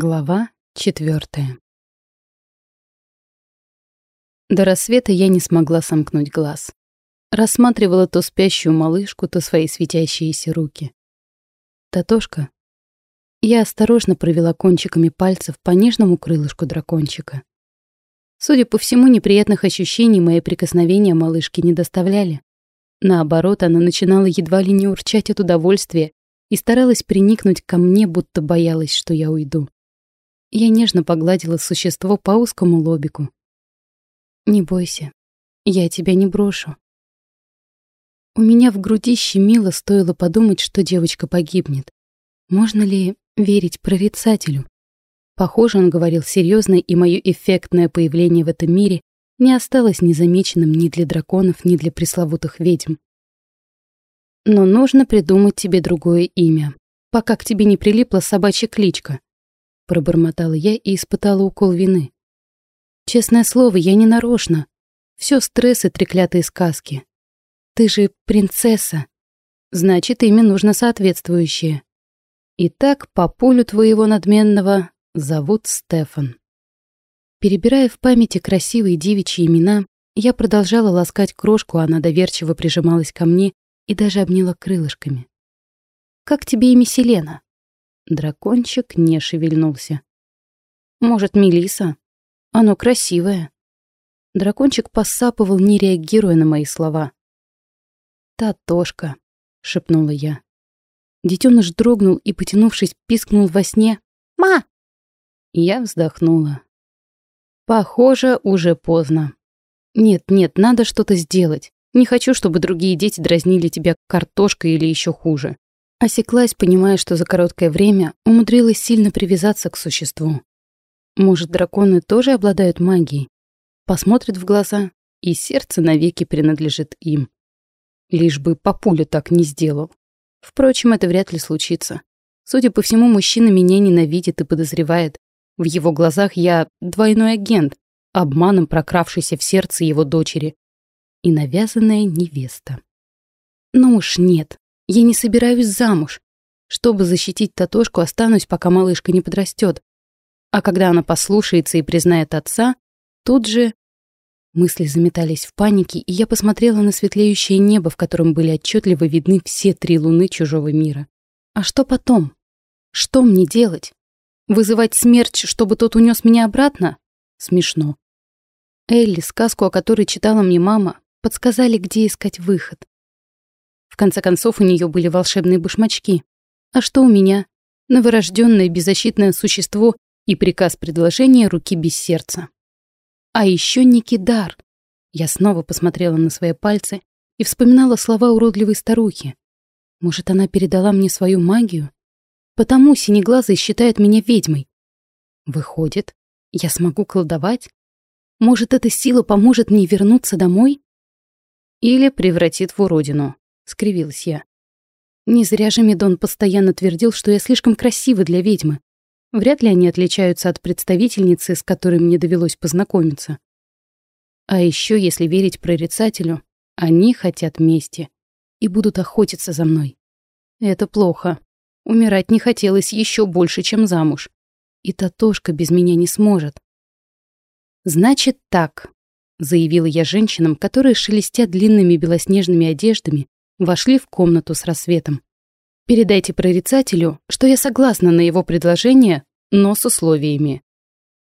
Глава четвертая. До рассвета я не смогла сомкнуть глаз. Рассматривала то спящую малышку, то свои светящиеся руки. Татошка. Я осторожно провела кончиками пальцев по нежному крылышку дракончика. Судя по всему, неприятных ощущений мои прикосновения малышке не доставляли. Наоборот, она начинала едва ли не урчать от удовольствия и старалась приникнуть ко мне, будто боялась, что я уйду. Я нежно погладила существо по узкому лобику. «Не бойся, я тебя не брошу». У меня в груди щемило, стоило подумать, что девочка погибнет. Можно ли верить прорицателю? Похоже, он говорил серьезно, и мое эффектное появление в этом мире не осталось незамеченным ни для драконов, ни для пресловутых ведьм. Но нужно придумать тебе другое имя, пока к тебе не прилипла собачья кличка. Пробормотала я и испытала укол вины. Честное слово, я не нарочно. Все стресс и треклятые сказки. Ты же принцесса. Значит, имя нужно соответствующее. Итак, папулю твоего надменного зовут Стефан. Перебирая в памяти красивые девичьи имена, я продолжала ласкать крошку, она доверчиво прижималась ко мне и даже обняла крылышками. «Как тебе имя Селена?» Дракончик не шевельнулся. «Может, Мелиса? Оно красивое». Дракончик посапывал, не реагируя на мои слова. «Татошка», — шепнула я. Детеныш дрогнул и, потянувшись, пискнул во сне. «Ма!» Я вздохнула. Похоже, уже поздно. Нет, нет, надо что-то сделать. Не хочу, чтобы другие дети дразнили тебя картошкой или еще хуже. Осеклась, понимая, что за короткое время умудрилась сильно привязаться к существу. Может, драконы тоже обладают магией? Посмотрит в глаза, и сердце навеки принадлежит им. Лишь бы папуля так не сделал. Впрочем, это вряд ли случится. Судя по всему, мужчина меня ненавидит и подозревает. В его глазах я двойной агент, обманом прокравшийся в сердце его дочери. И навязанная невеста. Ну уж нет, я не собираюсь замуж. Чтобы защитить Татошку, останусь, пока малышка не подрастет. А когда она послушается и признает отца, тут же... Мысли заметались в панике, и я посмотрела на светлеющее небо, в котором были отчетливо видны все три луны чужого мира. А что потом? Что мне делать? Вызывать смерть, чтобы тот унес меня обратно? Смешно. Элли, сказку, о которой читала мне мама, подсказали, где искать выход конце концов, у нее были волшебные башмачки. А что у меня? Новорожденное беззащитное существо и приказ предложения руки без сердца. А еще Никидар. Я снова посмотрела на свои пальцы и вспоминала слова уродливой старухи. Может, она передала мне свою магию? Потому синеглазый считает меня ведьмой. Выходит, я смогу колдовать? Может, эта сила поможет мне вернуться домой? Или превратит в уродину, скривилась я. Не зря же Медон постоянно твердил, что я слишком красива для ведьмы. Вряд ли они отличаются от представительницы, с которой мне довелось познакомиться. А еще, если верить прорицателю, они хотят мести и будут охотиться за мной. Это плохо. Умирать не хотелось еще больше, чем замуж. И Татошка без меня не сможет. «Значит так», — заявила я женщинам, которые, шелестя длинными белоснежными одеждами, вошли в комнату с рассветом. «Передайте прорицателю, что я согласна на его предложение, но с условиями».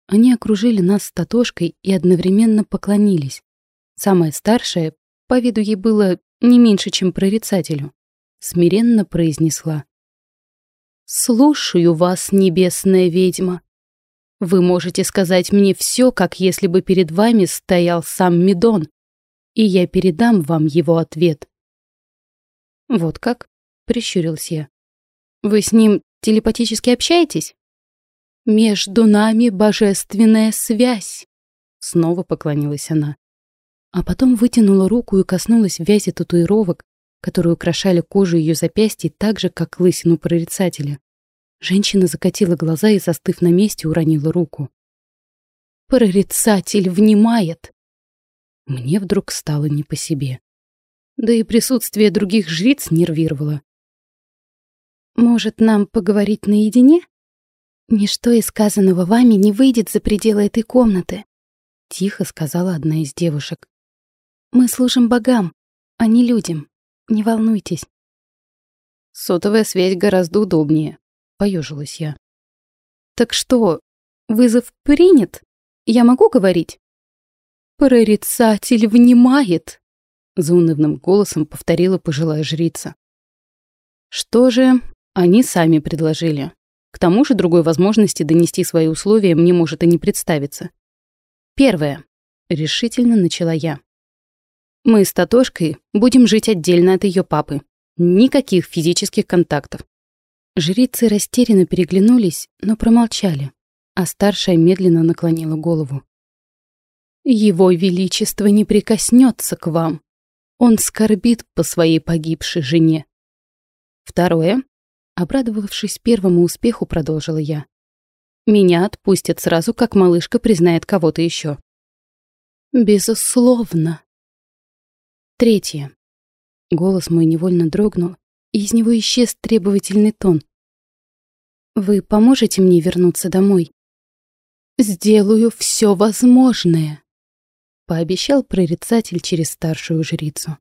Они окружили нас с Татошкой и одновременно поклонились. Самая старшая, по виду ей было не меньше, чем прорицателю, смиренно произнесла. «Слушаю вас, небесная ведьма. Вы можете сказать мне все, как если бы перед вами стоял сам Медон, и я передам вам его ответ. «Вот как?» — прищурился я. «Вы с ним телепатически общаетесь?» «Между нами божественная связь!» Снова поклонилась она. А потом вытянула руку и коснулась вязи татуировок, которые украшали кожу ее запястья так же, как лысину прорицателя. Женщина закатила глаза и, застыв на месте, уронила руку. «Прорицатель внимает!» Мне вдруг стало не по себе да и присутствие других жриц нервировало. «Может, нам поговорить наедине?» «Ничто из сказанного вами не выйдет за пределы этой комнаты», — тихо сказала одна из девушек. «Мы служим богам, а не людям. Не волнуйтесь». «Сотовая связь гораздо удобнее», — поежилась я. «Так что, вызов принят? Я могу говорить?» «Прорицатель внимает!» — заунывным голосом повторила пожилая жрица. «Что же, они сами предложили. К тому же другой возможности донести свои условия мне может и не представиться. Первое. Решительно начала я. Мы с Татошкой будем жить отдельно от ее папы. Никаких физических контактов. Жрицы растерянно переглянулись, но промолчали, а старшая медленно наклонила голову. «Его Величество не прикоснется к вам. Он скорбит по своей погибшей жене». Второе. Обрадовавшись первому успеху, продолжила я. Меня отпустят сразу, как малышка признает кого-то еще. Безусловно. Третье. Голос мой невольно дрогнул, и из него исчез требовательный тон. Вы поможете мне вернуться домой? Сделаю все возможное, пообещал прорицатель через старшую жрицу.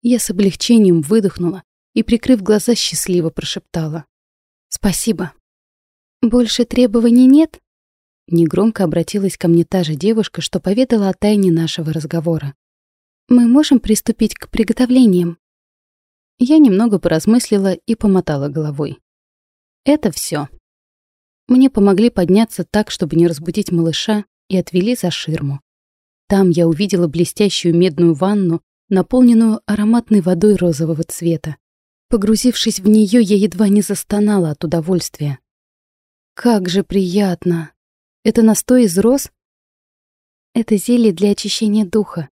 Я с облегчением выдохнула и, прикрыв глаза, счастливо прошептала. «Спасибо». «Больше требований нет?» Негромко обратилась ко мне та же девушка, что поведала о тайне нашего разговора. «Мы можем приступить к приготовлениям?» Я немного поразмыслила и помотала головой. «Это все. Мне помогли подняться так, чтобы не разбудить малыша, и отвели за ширму. Там я увидела блестящую медную ванну, наполненную ароматной водой розового цвета. Погрузившись в нее, я едва не застонала от удовольствия. Как же приятно! Это настой из роз? Это зелье для очищения духа,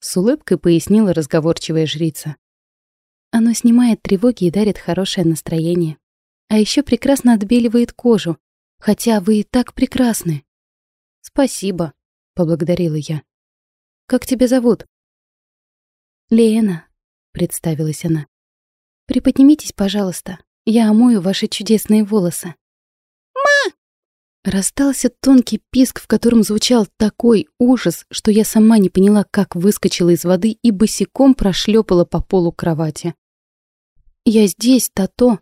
с улыбкой пояснила разговорчивая жрица. Оно снимает тревоги и дарит хорошее настроение. А еще прекрасно отбеливает кожу, хотя вы и так прекрасны. Спасибо, поблагодарила я. Как тебя зовут? Лена, представилась она. Приподнимитесь, пожалуйста. Я омою ваши чудесные волосы. «Ма!» Расстался тонкий писк, в котором звучал такой ужас, что я сама не поняла, как выскочила из воды и босиком прошлепала по полу кровати. «Я здесь, Тато!»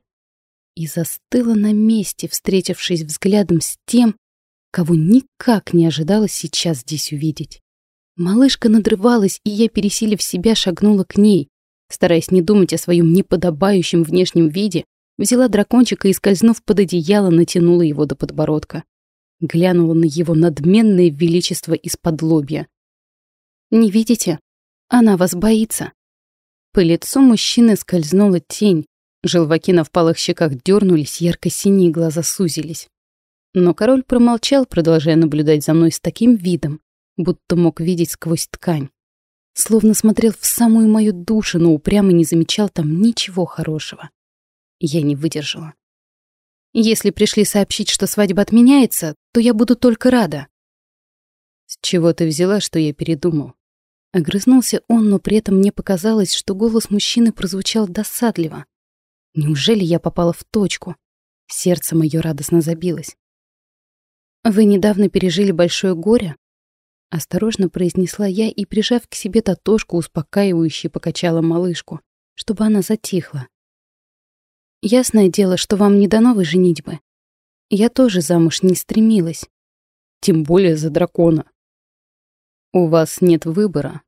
И застыла на месте, встретившись взглядом с тем, кого никак не ожидала сейчас здесь увидеть. Малышка надрывалась, и я, пересилив себя, шагнула к ней, Стараясь не думать о своем неподобающем внешнем виде, взяла дракончика и, скользнув под одеяло, натянула его до подбородка. Глянула на его надменное величество из-под лобья. «Не видите? Она вас боится». По лицу мужчины скользнула тень, желваки на впалых щеках дернулись, ярко-синие глаза сузились. Но король промолчал, продолжая наблюдать за мной с таким видом, будто мог видеть сквозь ткань словно смотрел в самую мою душу, но упрямо не замечал там ничего хорошего. Я не выдержала. Если пришли сообщить, что свадьба отменяется, то я буду только рада. С чего ты взяла, что я передумал? Огрызнулся он, но при этом мне показалось, что голос мужчины прозвучал досадливо. Неужели я попала в точку? Сердце мое радостно забилось. Вы недавно пережили большое горе, Осторожно произнесла я и, прижав к себе Татошку, успокаивающе покачала малышку, чтобы она затихла. Ясное дело, что вам не до новой женитьбы. Я тоже замуж не стремилась. Тем более за дракона. У вас нет выбора.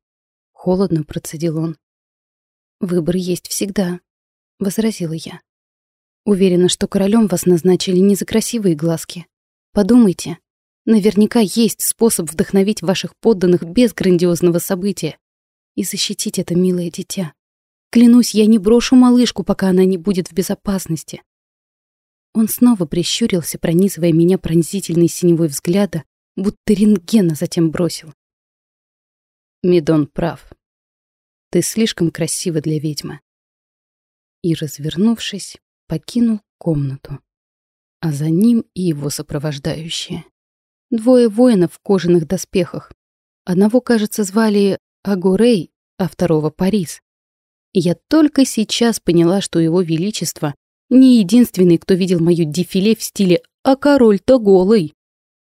Холодно процедил он. Выбор есть всегда, возразила я. Уверена, что королем вас назначили не за красивые глазки. Подумайте, Наверняка есть способ вдохновить ваших подданных без грандиозного события и защитить это милое дитя. Клянусь, я не брошу малышку, пока она не будет в безопасности. Он снова прищурился, пронизывая меня пронзительной синевой взгляда, будто рентгена затем бросил. Медон прав. Ты слишком красива для ведьмы. И, развернувшись, покинул комнату, а за ним и его сопровождающие. Двое воинов в кожаных доспехах. Одного, кажется, звали Агурей, а второго — Парис. Я только сейчас поняла, что его величество Не единственный, кто видел мое дефиле в стиле «А король-то голый».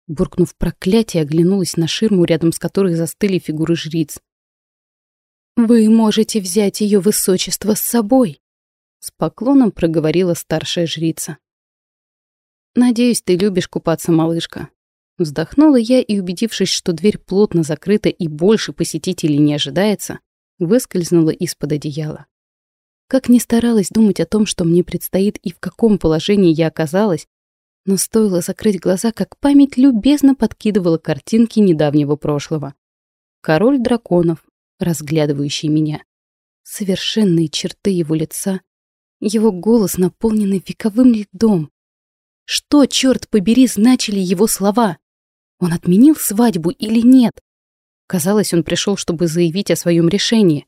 Буркнув проклятие, оглянулась на ширму, рядом с которой застыли фигуры жриц. «Вы можете взять ее высочество с собой», — с поклоном проговорила старшая жрица. «Надеюсь, ты любишь купаться, малышка». Вздохнула я и, убедившись, что дверь плотно закрыта и больше посетителей не ожидается, выскользнула из-под одеяла. Как ни старалась думать о том, что мне предстоит и в каком положении я оказалась, но стоило закрыть глаза, как память любезно подкидывала картинки недавнего прошлого. Король драконов, разглядывающий меня. Совершенные черты его лица, его голос, наполненный вековым льдом. Что, черт побери, значили его слова? Он отменил свадьбу или нет? Казалось, он пришел, чтобы заявить о своем решении.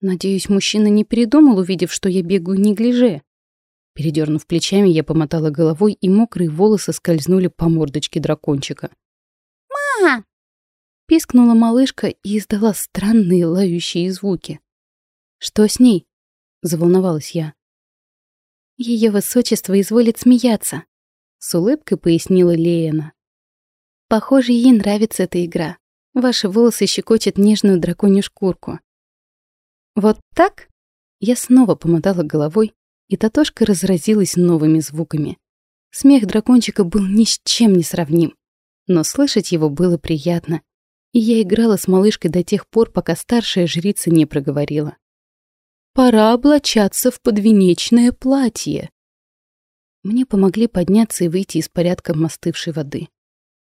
Надеюсь, мужчина не передумал, увидев, что я бегаю неглиже. Передернув плечами, я помотала головой, и мокрые волосы скользнули по мордочке дракончика. «Ма!» — пискнула малышка и издала странные лающие звуки. «Что с ней?» — заволновалась я. Ее высочество изволит смеяться», — с улыбкой пояснила Леяна. «Похоже, ей нравится эта игра. Ваши волосы щекочут нежную драконью шкурку». «Вот так?» Я снова помотала головой, и Татошка разразилась новыми звуками. Смех дракончика был ни с чем не сравним, но слышать его было приятно, и я играла с малышкой до тех пор, пока старшая жрица не проговорила. «Пора облачаться в подвенечное платье». Мне помогли подняться и выйти из порядка остывшей воды.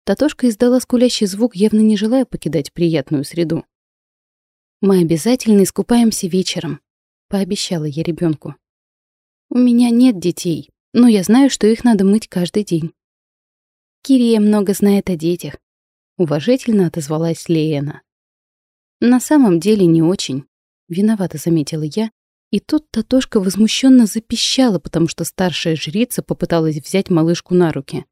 Татошка издала скулящий звук, явно не желая покидать приятную среду. «Мы обязательно искупаемся вечером», — пообещала я ребенку. У меня нет детей, но я знаю, что их надо мыть каждый день. Кирия много знает о детях. Уважительно отозвалась Леена. На самом деле не очень. Виновато заметила я, и тут Татошка возмущенно запищала, потому что старшая жрица попыталась взять малышку на руки.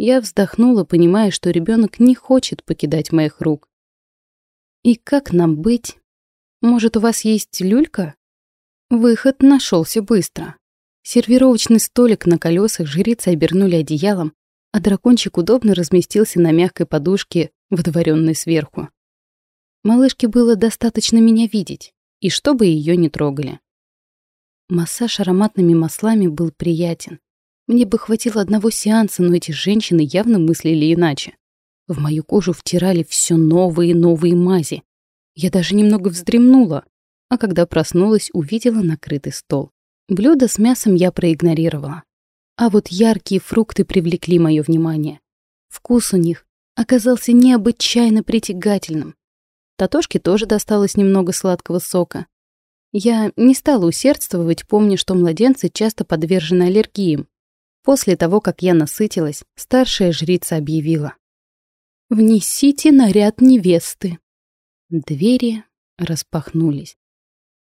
Я вздохнула, понимая, что ребенок не хочет покидать моих рук. «И как нам быть? Может, у вас есть люлька?» Выход нашелся быстро. Сервировочный столик на колесах жрицы обернули одеялом, а дракончик удобно разместился на мягкой подушке, водворенной сверху. Малышке было достаточно меня видеть, и чтобы ее не трогали. Массаж ароматными маслами был приятен. Мне бы хватило одного сеанса, но эти женщины явно мыслили иначе. В мою кожу втирали все новые и новые мази. Я даже немного вздремнула, а когда проснулась, увидела накрытый стол. Блюдо с мясом я проигнорировала. А вот яркие фрукты привлекли мое внимание. Вкус у них оказался необычайно притягательным. Татошке тоже досталось немного сладкого сока. Я не стала усердствовать, помня, что младенцы часто подвержены аллергиям. После того, как я насытилась, старшая жрица объявила. «Внесите наряд невесты». Двери распахнулись.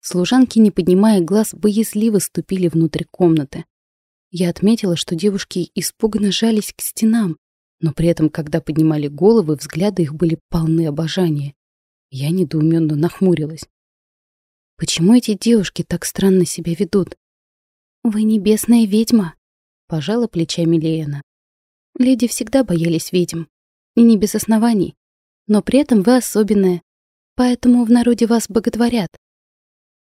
Служанки, не поднимая глаз, боязливо ступили внутрь комнаты. Я отметила, что девушки испуганно жались к стенам, но при этом, когда поднимали головы, взгляды их были полны обожания. Я недоуменно нахмурилась. Почему эти девушки так странно себя ведут? «Вы небесная ведьма», — пожала плечами Леяна. «Леди всегда боялись ведьм, и не без оснований, но при этом вы особенная, поэтому в народе вас боготворят.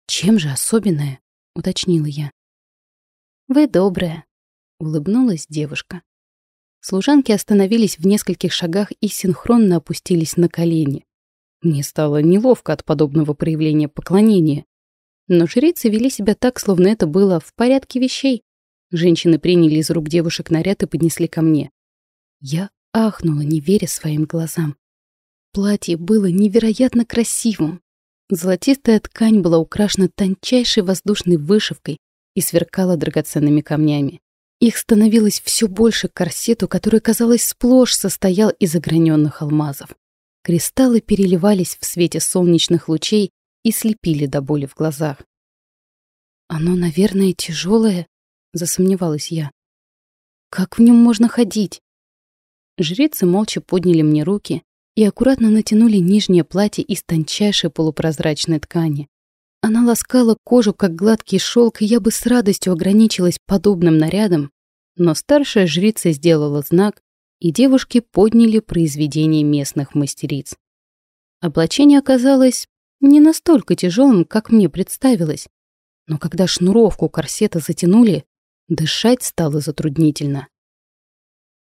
«Чем же особенное?» — уточнила я. «Вы добрая», — улыбнулась девушка. Служанки остановились в нескольких шагах и синхронно опустились на колени. Мне стало неловко от подобного проявления поклонения. Но жрицы вели себя так, словно это было в порядке вещей. Женщины приняли из рук девушек наряд и поднесли ко мне. Я ахнула, не веря своим глазам. Платье было невероятно красивым, Золотистая ткань была украшена тончайшей воздушной вышивкой и сверкала драгоценными камнями. Их становилось все больше к корсету, который, казалось, сплошь состоял из ограненных алмазов. Кристаллы переливались в свете солнечных лучей и слепили до боли в глазах. «Оно, наверное, тяжелое», — засомневалась я. «Как в нем можно ходить?» Жрицы молча подняли мне руки, и аккуратно натянули нижнее платье из тончайшей полупрозрачной ткани. Она ласкала кожу, как гладкий шелк, и я бы с радостью ограничилась подобным нарядом, но старшая жрица сделала знак, и девушки подняли произведение местных мастериц. Облачение оказалось не настолько тяжелым, как мне представилось, но когда шнуровку корсета затянули, дышать стало затруднительно.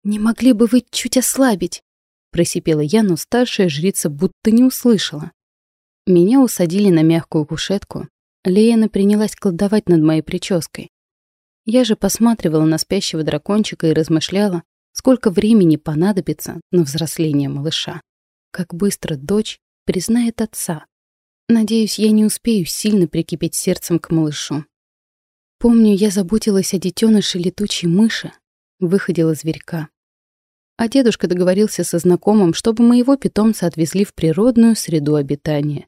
«Не могли бы вы чуть ослабить?» — просипела я, но старшая жрица будто не услышала. Меня усадили на мягкую кушетку. Леяна принялась колдовать над моей прической. Я же посматривала на спящего дракончика и размышляла, сколько времени понадобится на взросление малыша. Как быстро дочь признает отца. Надеюсь, я не успею сильно прикипеть сердцем к малышу. Помню, я заботилась о детеныше летучей мыши, выходила зверька. А дедушка договорился со знакомым, чтобы моего питомца отвезли в природную среду обитания.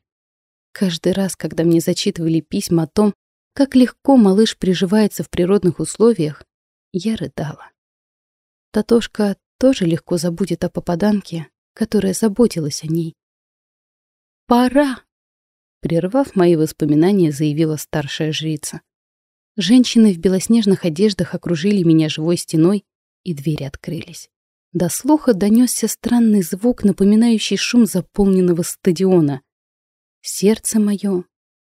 Каждый раз, когда мне зачитывали письма о том, как легко малыш приживается в природных условиях, я рыдала. Татошка тоже легко забудет о попаданке, которая заботилась о ней. «Пора!» Прервав мои воспоминания, заявила старшая жрица. Женщины в белоснежных одеждах окружили меня живой стеной, и двери открылись. До слуха донесся странный звук, напоминающий шум заполненного стадиона. Сердце мое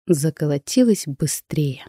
заколотилось быстрее.